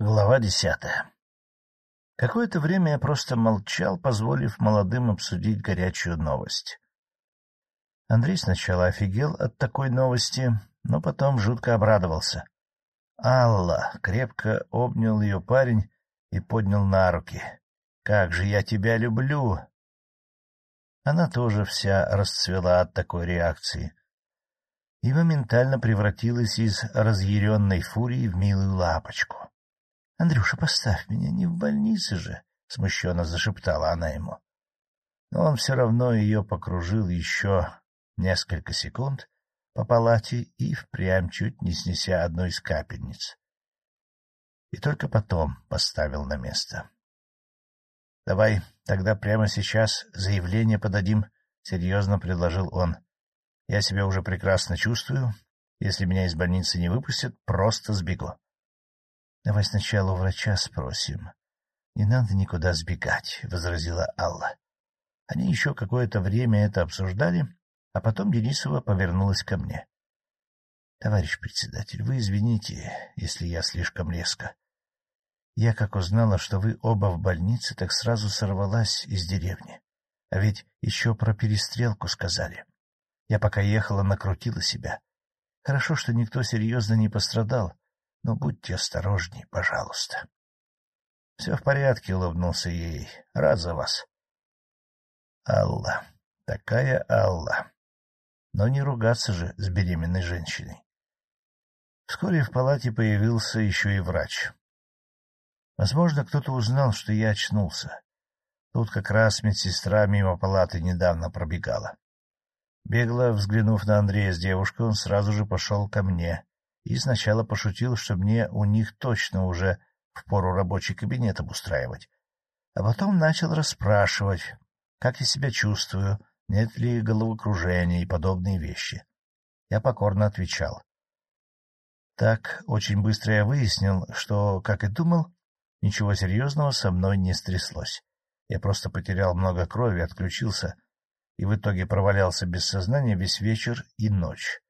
Глава десятая Какое-то время я просто молчал, позволив молодым обсудить горячую новость. Андрей сначала офигел от такой новости, но потом жутко обрадовался. «Алла!» — крепко обнял ее парень и поднял на руки. «Как же я тебя люблю!» Она тоже вся расцвела от такой реакции и моментально превратилась из разъяренной фурии в милую лапочку. — Андрюша, поставь меня, не в больнице же, — смущенно зашептала она ему. Но он все равно ее покружил еще несколько секунд по палате и впрямь чуть не снеся одну из капельниц. И только потом поставил на место. — Давай тогда прямо сейчас заявление подадим, — серьезно предложил он. — Я себя уже прекрасно чувствую. Если меня из больницы не выпустят, просто сбегу. — Давай сначала у врача спросим. — Не надо никуда сбегать, — возразила Алла. Они еще какое-то время это обсуждали, а потом Денисова повернулась ко мне. — Товарищ председатель, вы извините, если я слишком резко. Я, как узнала, что вы оба в больнице, так сразу сорвалась из деревни. А ведь еще про перестрелку сказали. Я пока ехала, накрутила себя. Хорошо, что никто серьезно не пострадал, но будьте осторожней, пожалуйста. — Все в порядке, — улыбнулся ей. — Рад за вас. Алла. Такая Алла. Но не ругаться же с беременной женщиной. Вскоре в палате появился еще и врач. Возможно, кто-то узнал, что я очнулся. Тут как раз медсестра мимо палаты недавно пробегала. Бегло взглянув на Андрея с девушкой, он сразу же пошел ко мне и сначала пошутил, что мне у них точно уже впору рабочий кабинет обустраивать. А потом начал расспрашивать, как я себя чувствую, нет ли головокружения и подобные вещи. Я покорно отвечал. Так очень быстро я выяснил, что, как и думал, ничего серьезного со мной не стряслось. Я просто потерял много крови, отключился и в итоге провалялся без сознания весь вечер и ночь.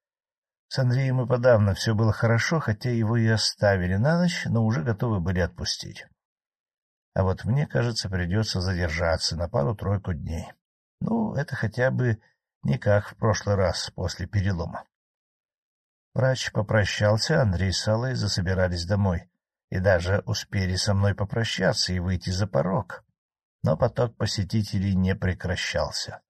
С Андреем и подавно все было хорошо, хотя его и оставили на ночь, но уже готовы были отпустить. А вот мне, кажется, придется задержаться на пару-тройку дней. Ну, это хотя бы не как в прошлый раз после перелома. Врач попрощался, Андрей с Аллой засобирались домой и даже успели со мной попрощаться и выйти за порог. Но поток посетителей не прекращался.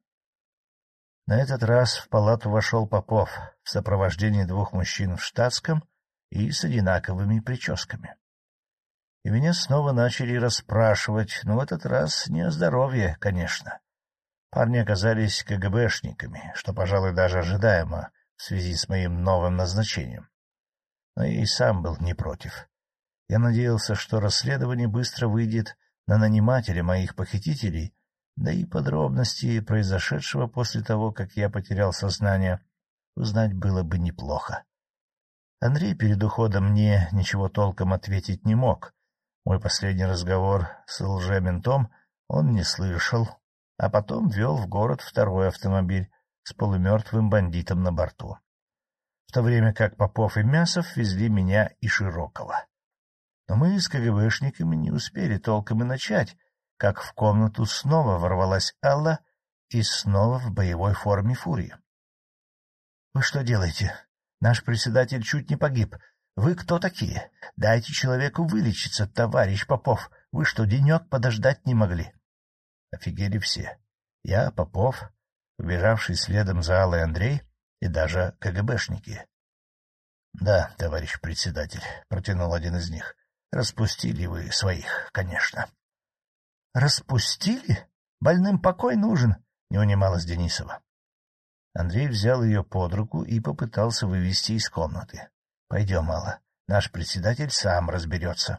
На этот раз в палату вошел Попов в сопровождении двух мужчин в штатском и с одинаковыми прическами. И меня снова начали расспрашивать, но в этот раз не о здоровье, конечно. Парни оказались КГБшниками, что, пожалуй, даже ожидаемо в связи с моим новым назначением. Но я и сам был не против. Я надеялся, что расследование быстро выйдет на нанимателя моих похитителей да и подробности произошедшего после того, как я потерял сознание, узнать было бы неплохо. Андрей перед уходом мне ничего толком ответить не мог. Мой последний разговор с лжементом он не слышал, а потом вел в город второй автомобиль с полумертвым бандитом на борту. В то время как Попов и Мясов везли меня и Широкого. Но мы с КГБшниками не успели толком и начать, как в комнату снова ворвалась Алла и снова в боевой форме фурии. — Вы что делаете? Наш председатель чуть не погиб. Вы кто такие? Дайте человеку вылечиться, товарищ Попов. Вы что, денек подождать не могли? Офигели все. Я, Попов, убежавший следом за Аллой Андрей и даже КГБшники. — Да, товарищ председатель, — протянул один из них. — Распустили вы своих, конечно. — Распустили? Больным покой нужен, — не унималась Денисова. Андрей взял ее под руку и попытался вывести из комнаты. — Пойдем, Алла, наш председатель сам разберется.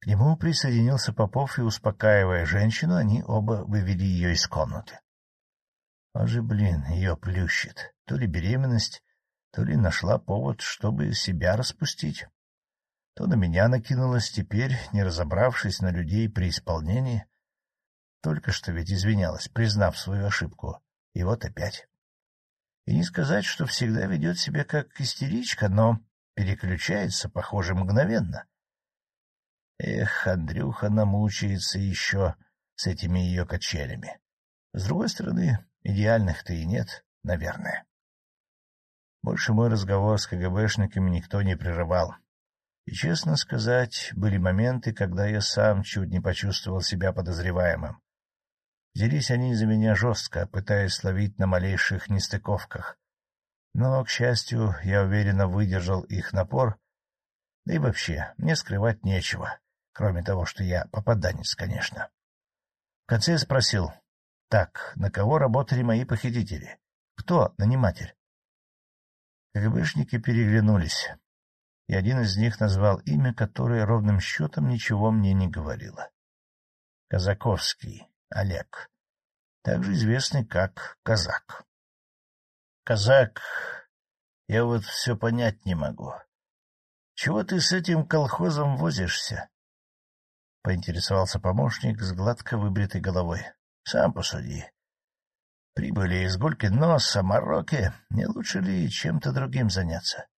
К нему присоединился Попов, и, успокаивая женщину, они оба вывели ее из комнаты. А же, блин, ее плющит. То ли беременность, то ли нашла повод, чтобы себя распустить то на меня накинулась теперь, не разобравшись на людей при исполнении. Только что ведь извинялась, признав свою ошибку. И вот опять. И не сказать, что всегда ведет себя как истеричка, но переключается, похоже, мгновенно. Эх, Андрюха намучается еще с этими ее качелями. С другой стороны, идеальных-то и нет, наверное. Больше мой разговор с КГБшниками никто не прерывал. И, честно сказать, были моменты, когда я сам чуть не почувствовал себя подозреваемым. Взялись они за меня жестко, пытаясь словить на малейших нестыковках. Но, к счастью, я уверенно выдержал их напор, да и вообще, мне скрывать нечего, кроме того, что я попаданец, конечно. В конце я спросил, так, на кого работали мои похитители? Кто наниматель? КГБшники переглянулись и один из них назвал имя, которое ровным счетом ничего мне не говорило. Казаковский Олег, также известный как Казак. Казак, я вот все понять не могу. Чего ты с этим колхозом возишься? — поинтересовался помощник с гладко выбритой головой. — Сам посуди. Прибыли из Гулькин нос, Марокко не лучше ли чем-то другим заняться? —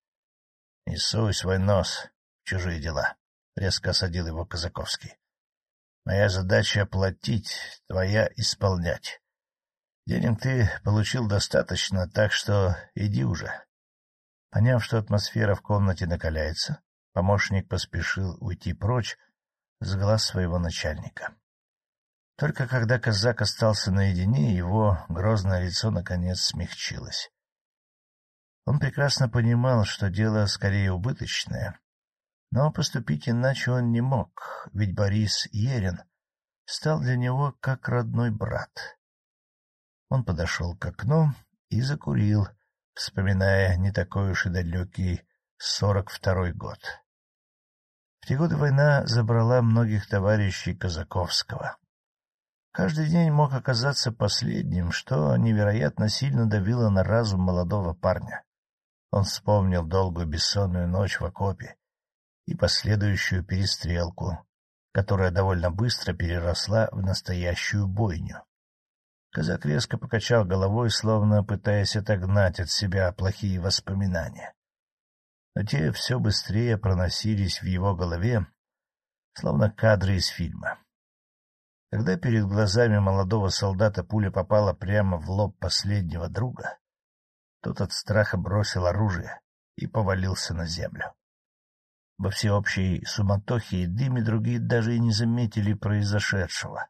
Не суй свой нос в чужие дела, — резко осадил его Казаковский. — Моя задача — оплатить, твоя — исполнять. Денег ты получил достаточно, так что иди уже. Поняв, что атмосфера в комнате накаляется, помощник поспешил уйти прочь с глаз своего начальника. Только когда казак остался наедине, его грозное лицо наконец смягчилось. Он прекрасно понимал, что дело скорее убыточное, но поступить иначе он не мог, ведь Борис Ерин стал для него как родной брат. Он подошел к окну и закурил, вспоминая не такой уж и далекий сорок второй год. В те годы война забрала многих товарищей Казаковского. Каждый день мог оказаться последним, что невероятно сильно давило на разум молодого парня. Он вспомнил долгую бессонную ночь в окопе и последующую перестрелку, которая довольно быстро переросла в настоящую бойню. Казак резко покачал головой, словно пытаясь отогнать от себя плохие воспоминания. Но те все быстрее проносились в его голове, словно кадры из фильма. Когда перед глазами молодого солдата пуля попала прямо в лоб последнего друга, тот от страха бросил оружие и повалился на землю. Во всеобщей суматохе и дыме другие даже и не заметили произошедшего,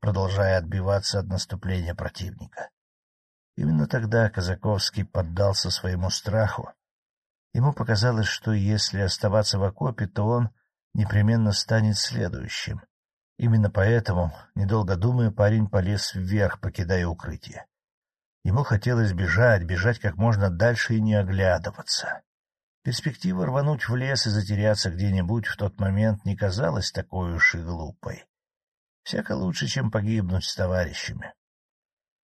продолжая отбиваться от наступления противника. Именно тогда Казаковский поддался своему страху. Ему показалось, что если оставаться в окопе, то он непременно станет следующим. Именно поэтому, недолго думая, парень полез вверх, покидая укрытие. Ему хотелось бежать, бежать как можно дальше и не оглядываться. Перспектива рвануть в лес и затеряться где-нибудь в тот момент не казалась такой уж и глупой. Всяко лучше, чем погибнуть с товарищами.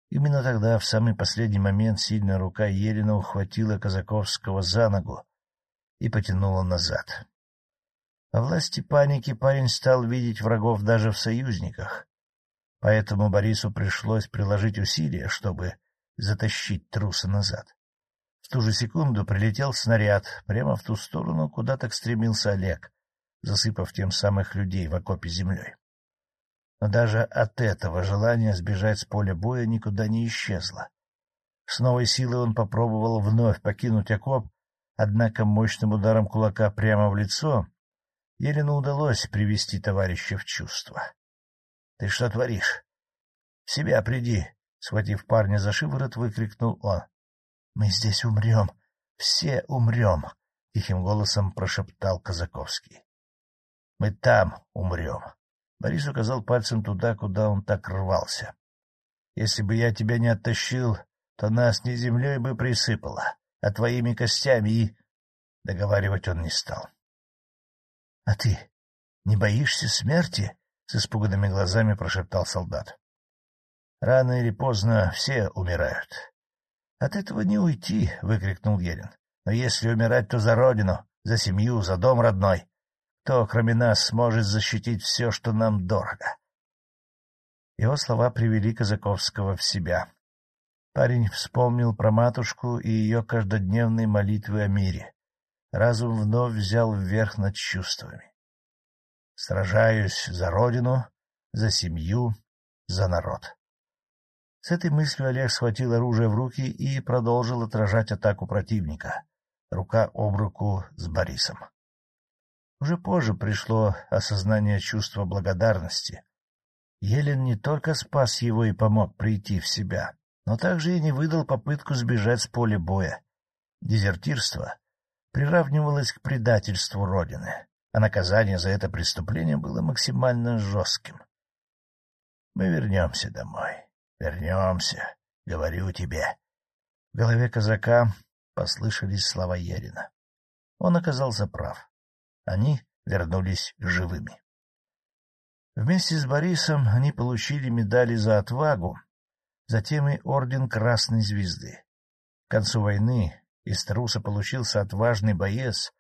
Именно тогда, в самый последний момент, сильная рука Елена ухватила Казаковского за ногу и потянула назад. Во власти паники парень стал видеть врагов даже в союзниках, поэтому Борису пришлось приложить усилия, чтобы затащить труса назад. В ту же секунду прилетел снаряд прямо в ту сторону, куда так стремился Олег, засыпав тем самых людей в окопе землей. Но даже от этого желание сбежать с поля боя никуда не исчезло. С новой силой он попробовал вновь покинуть окоп, однако мощным ударом кулака прямо в лицо Елену удалось привести товарища в чувство. — Ты что творишь? — себя приди, Схватив парня за шиворот, выкрикнул он. — Мы здесь умрем. Все умрем, — тихим голосом прошептал Казаковский. — Мы там умрем. Борис указал пальцем туда, куда он так рвался. — Если бы я тебя не оттащил, то нас не землей бы присыпало, а твоими костями и... Договаривать он не стал. — А ты не боишься смерти? — с испуганными глазами прошептал солдат. Рано или поздно все умирают. — От этого не уйти, — выкрикнул Ерин. — Но если умирать, то за родину, за семью, за дом родной. Кто, кроме нас, сможет защитить все, что нам дорого? Его слова привели Казаковского в себя. Парень вспомнил про матушку и ее каждодневные молитвы о мире. Разум вновь взял вверх над чувствами. Сражаюсь за родину, за семью, за народ. С этой мыслью Олег схватил оружие в руки и продолжил отражать атаку противника, рука об руку с Борисом. Уже позже пришло осознание чувства благодарности. Елен не только спас его и помог прийти в себя, но также и не выдал попытку сбежать с поля боя. Дезертирство приравнивалось к предательству Родины, а наказание за это преступление было максимально жестким. Мы вернемся домой. Вернемся, говорю тебе. В голове казака послышались слова Ерина. Он оказался прав. Они вернулись живыми. Вместе с Борисом они получили медали за отвагу, затем и орден Красной Звезды. К концу войны из Труса получился отважный боец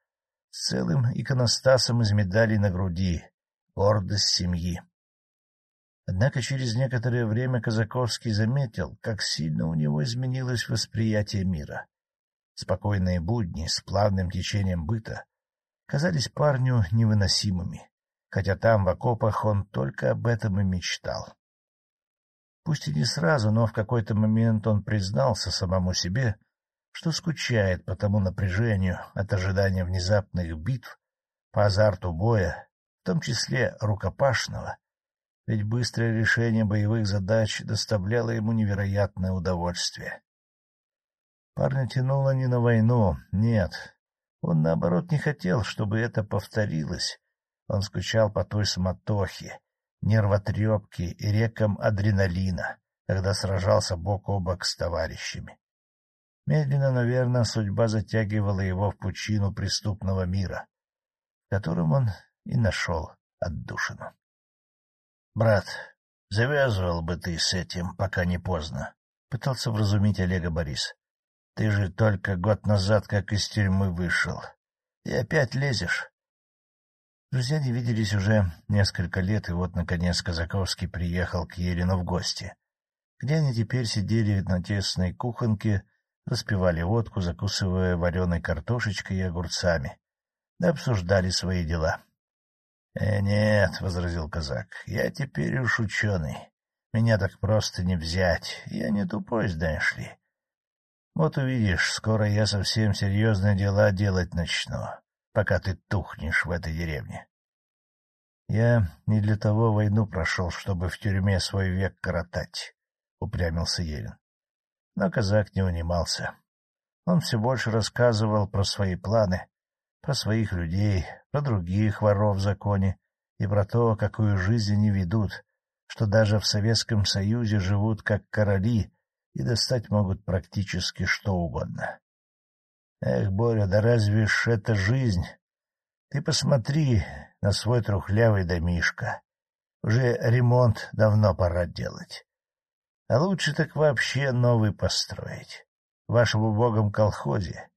с целым иконостасом из медалей на груди, гордость семьи. Однако через некоторое время Казаковский заметил, как сильно у него изменилось восприятие мира. Спокойные будни с плавным течением быта казались парню невыносимыми, хотя там, в окопах, он только об этом и мечтал. Пусть и не сразу, но в какой-то момент он признался самому себе, что скучает по тому напряжению от ожидания внезапных битв, по азарту боя, в том числе рукопашного, ведь быстрое решение боевых задач доставляло ему невероятное удовольствие. Парня тянуло не на войну, нет, он, наоборот, не хотел, чтобы это повторилось. Он скучал по той суматохе, нервотрепке и рекам адреналина, когда сражался бок о бок с товарищами. Медленно, наверное, судьба затягивала его в пучину преступного мира, в котором он и нашел отдушину. — Брат, завязывал бы ты с этим, пока не поздно, — пытался вразумить Олега Борис. Ты же только год назад как из тюрьмы вышел. И опять лезешь. Друзья не виделись уже несколько лет, и вот, наконец, Казаковский приехал к Ерину в гости, где они теперь сидели на тесной кухонке, распивали водку, закусывая вареной картошечкой и огурцами, да обсуждали свои дела. — Э, нет, — возразил казак, — я теперь уж ученый. Меня так просто не взять. Я не тупой, знаешь ли. Вот увидишь, скоро я совсем серьезные дела делать начну, пока ты тухнешь в этой деревне. Я не для того войну прошел, чтобы в тюрьме свой век коротать, — упрямился Елен. Но казак не унимался. Он все больше рассказывал про свои планы, про своих людей, про других воров в законе и про то, какую жизнь они ведут, что даже в Советском Союзе живут как короли и достать могут практически что угодно. Эх, Боря, да разве ж это жизнь? Ты посмотри на свой трухлявый домишко. Уже ремонт давно пора делать. А лучше так вообще новый построить. В вашем убогом колхозе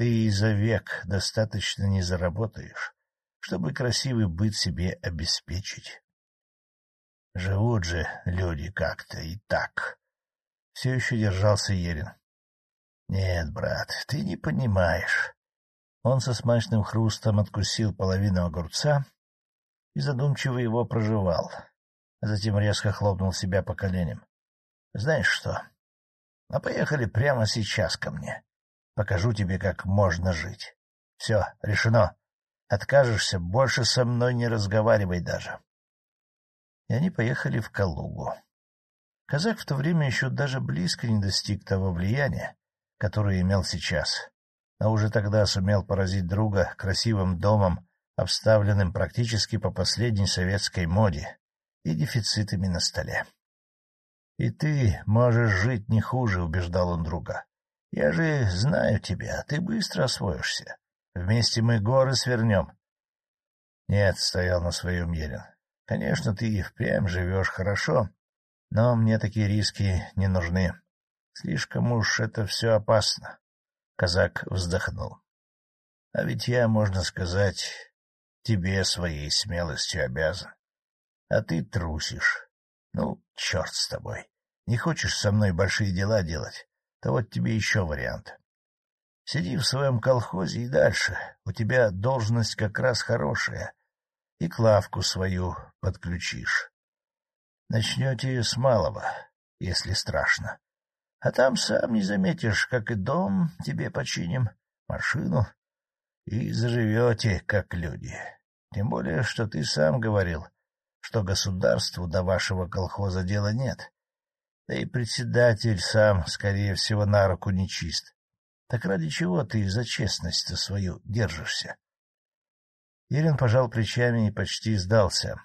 ты и за век достаточно не заработаешь, чтобы красивый быт себе обеспечить. Живут же люди как-то и так. Все еще держался Ерин. — Нет, брат, ты не понимаешь. Он со смачным хрустом откусил половину огурца и задумчиво его проживал, а затем резко хлопнул себя по коленям. — Знаешь что? А поехали прямо сейчас ко мне. Покажу тебе, как можно жить. Все, решено. Откажешься, больше со мной не разговаривай даже. И они поехали в Калугу. Казак в то время еще даже близко не достиг того влияния, которое имел сейчас, но уже тогда сумел поразить друга красивым домом, обставленным практически по последней советской моде и дефицитами на столе. — И ты можешь жить не хуже, — убеждал он друга. — Я же знаю тебя, ты быстро освоишься. Вместе мы горы свернем. — Нет, — стоял на своем Елен. — Конечно, ты и впрямь живешь хорошо, но мне такие риски не нужны. Слишком уж это все опасно. Казак вздохнул. А ведь я, можно сказать, тебе своей смелостью обязан. А ты трусишь. Ну, черт с тобой. Не хочешь со мной большие дела делать, то вот тебе еще вариант. Сиди в своем колхозе и дальше. У тебя должность как раз хорошая. и Клавку свою подключишь. Начнете с малого, если страшно. А там сам не заметишь, как и дом тебе починим, машину, и заживете, как люди. Тем более, что ты сам говорил, что государству до вашего колхоза дела нет. Да и председатель сам, скорее всего, на руку нечист. Так ради чего ты за честность-то свою держишься? Ерин пожал плечами и почти сдался.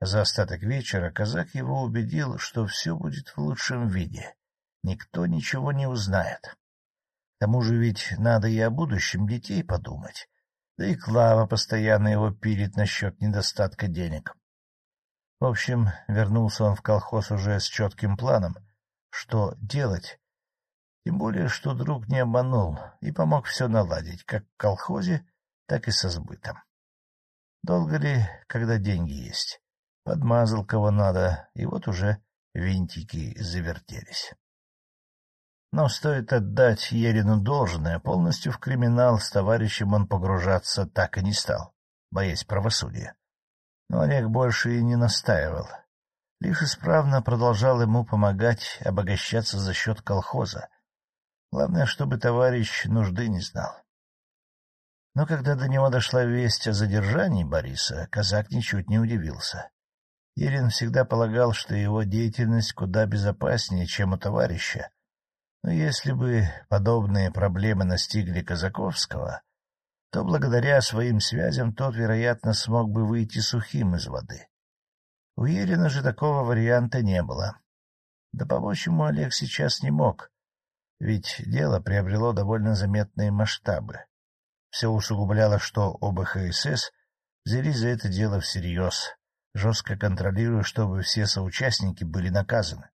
За остаток вечера казак его убедил, что все будет в лучшем виде. Никто ничего не узнает. К тому же ведь надо и о будущем детей подумать. Да и Клава постоянно его пилит насчет недостатка денег. В общем, вернулся он в колхоз уже с четким планом, что делать, тем более, что друг не обманул и помог все наладить, как в колхозе, так и со сбытом. Долго ли, когда деньги есть? Подмазал кого надо, и вот уже винтики завертелись. Но стоит отдать Ерину должное, полностью в криминал с товарищем он погружаться так и не стал, боясь правосудия. Но Олег больше и не настаивал. Лишь исправно продолжал ему помогать обогащаться за счет колхоза. Главное, чтобы товарищ нужды не знал. Но когда до него дошла весть о задержании Бориса, казак ничуть не удивился. Ерин всегда полагал, что его деятельность куда безопаснее, чем у товарища. Но если бы подобные проблемы настигли Казаковского, то благодаря своим связям тот, вероятно, смог бы выйти сухим из воды. У Ерина же такого варианта не было. Да помочь ему Олег сейчас не мог, ведь дело приобрело довольно заметные масштабы. Все усугубляло, что ОБХСС взялись за это дело всерьез, жестко контролируя, чтобы все соучастники были наказаны.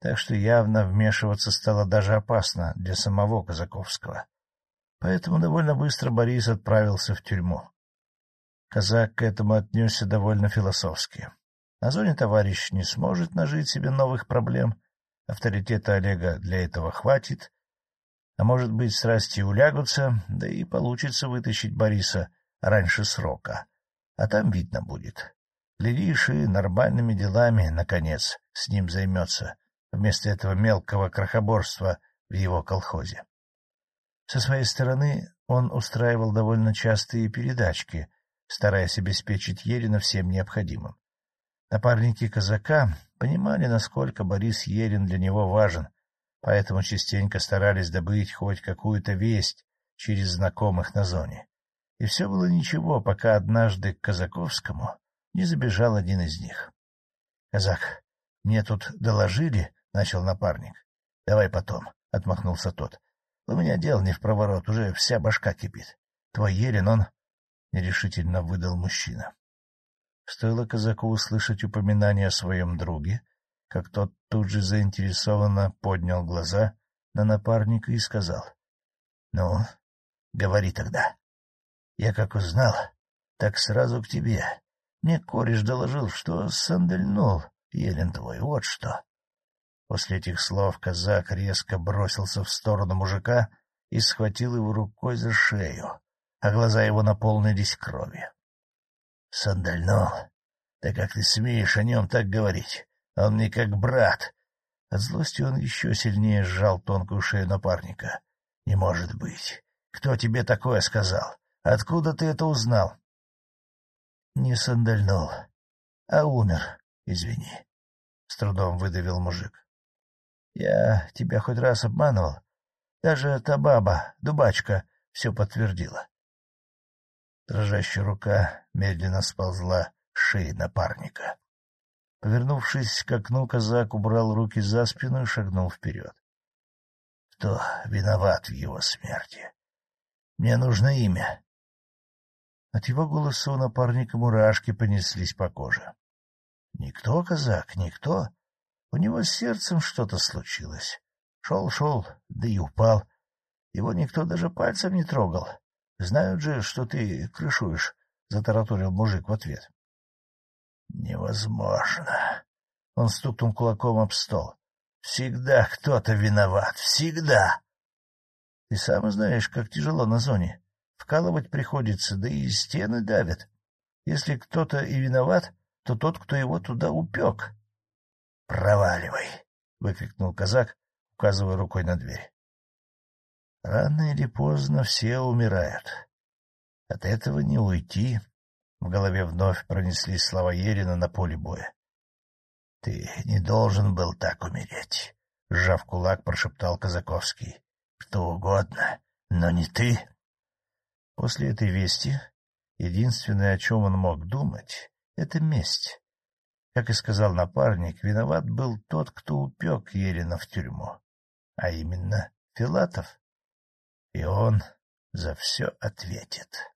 Так что явно вмешиваться стало даже опасно для самого Казаковского. Поэтому довольно быстро Борис отправился в тюрьму. Казак к этому отнесся довольно философски. На зоне товарищ не сможет нажить себе новых проблем, авторитета Олега для этого хватит, а может быть, страсти улягутся, да и получится вытащить Бориса раньше срока. А там видно будет. Глядишь, и нормальными делами, наконец, с ним займется, вместо этого мелкого крохоборства в его колхозе. Со своей стороны он устраивал довольно частые передачки, стараясь обеспечить Ерина всем необходимым. Напарники казака понимали, насколько Борис Ерин для него важен, поэтому частенько старались добыть хоть какую-то весть через знакомых на зоне. И все было ничего, пока однажды к Казаковскому не забежал один из них. — Казак, мне тут доложили, — начал напарник. — Давай потом, — отмахнулся тот. — У меня дел не в проворот, уже вся башка кипит. Твой Ерин, он... — нерешительно выдал мужчина. Стоило казаку услышать упоминание о своем друге, как тот тут же заинтересованно поднял глаза на напарника и сказал. — Ну, говори тогда. Я как узнал, так сразу к тебе. Мне кореш доложил, что сандальнул Елен твой, вот что. После этих слов казак резко бросился в сторону мужика и схватил его рукой за шею, а глаза его наполнились кровью. — Сандальнул? Да как ты смеешь о нем так говорить? Он мне как брат. От злости он еще сильнее сжал тонкую шею напарника. — Не может быть. Кто тебе такое сказал? Откуда ты это узнал? — Не сандальнул, а умер, извини. С трудом выдавил мужик. — Я тебя хоть раз обманывал? Даже та баба, дубачка, все подтвердила. Дрожащая рука медленно сползла с шеи напарника. Повернувшись к окну, казак убрал руки за спину и шагнул вперед. — Кто виноват в его смерти? Мне нужно имя. От его голоса у напарника мурашки понеслись по коже. — Никто, казак, никто. У него с сердцем что-то случилось. Шел-шел, да и упал. Его никто даже пальцем не трогал. Знают же, что ты крышуешь, — затараторил мужик в ответ. Невозможно. Он стукнул кулаком об стол. Всегда кто-то виноват. Всегда. Ты сам знаешь, как тяжело на зоне. Вкалывать приходится, да и стены давят. Если кто-то и виноват, то тот, кто его туда упек. — Проваливай! — выкрикнул казак, указывая рукой на дверь. Рано или поздно все умирают. От этого не уйти. В голове вновь пронеслись слова Ерина на поле боя. — Ты не должен был так умереть, — сжав кулак, прошептал Казаковский. — Кто угодно, но не ты. После этой вести единственное, о чем он мог думать, — это месть. Как и сказал напарник, виноват был тот, кто упек Ерина в тюрьму, а именно Филатов. И он за все ответит.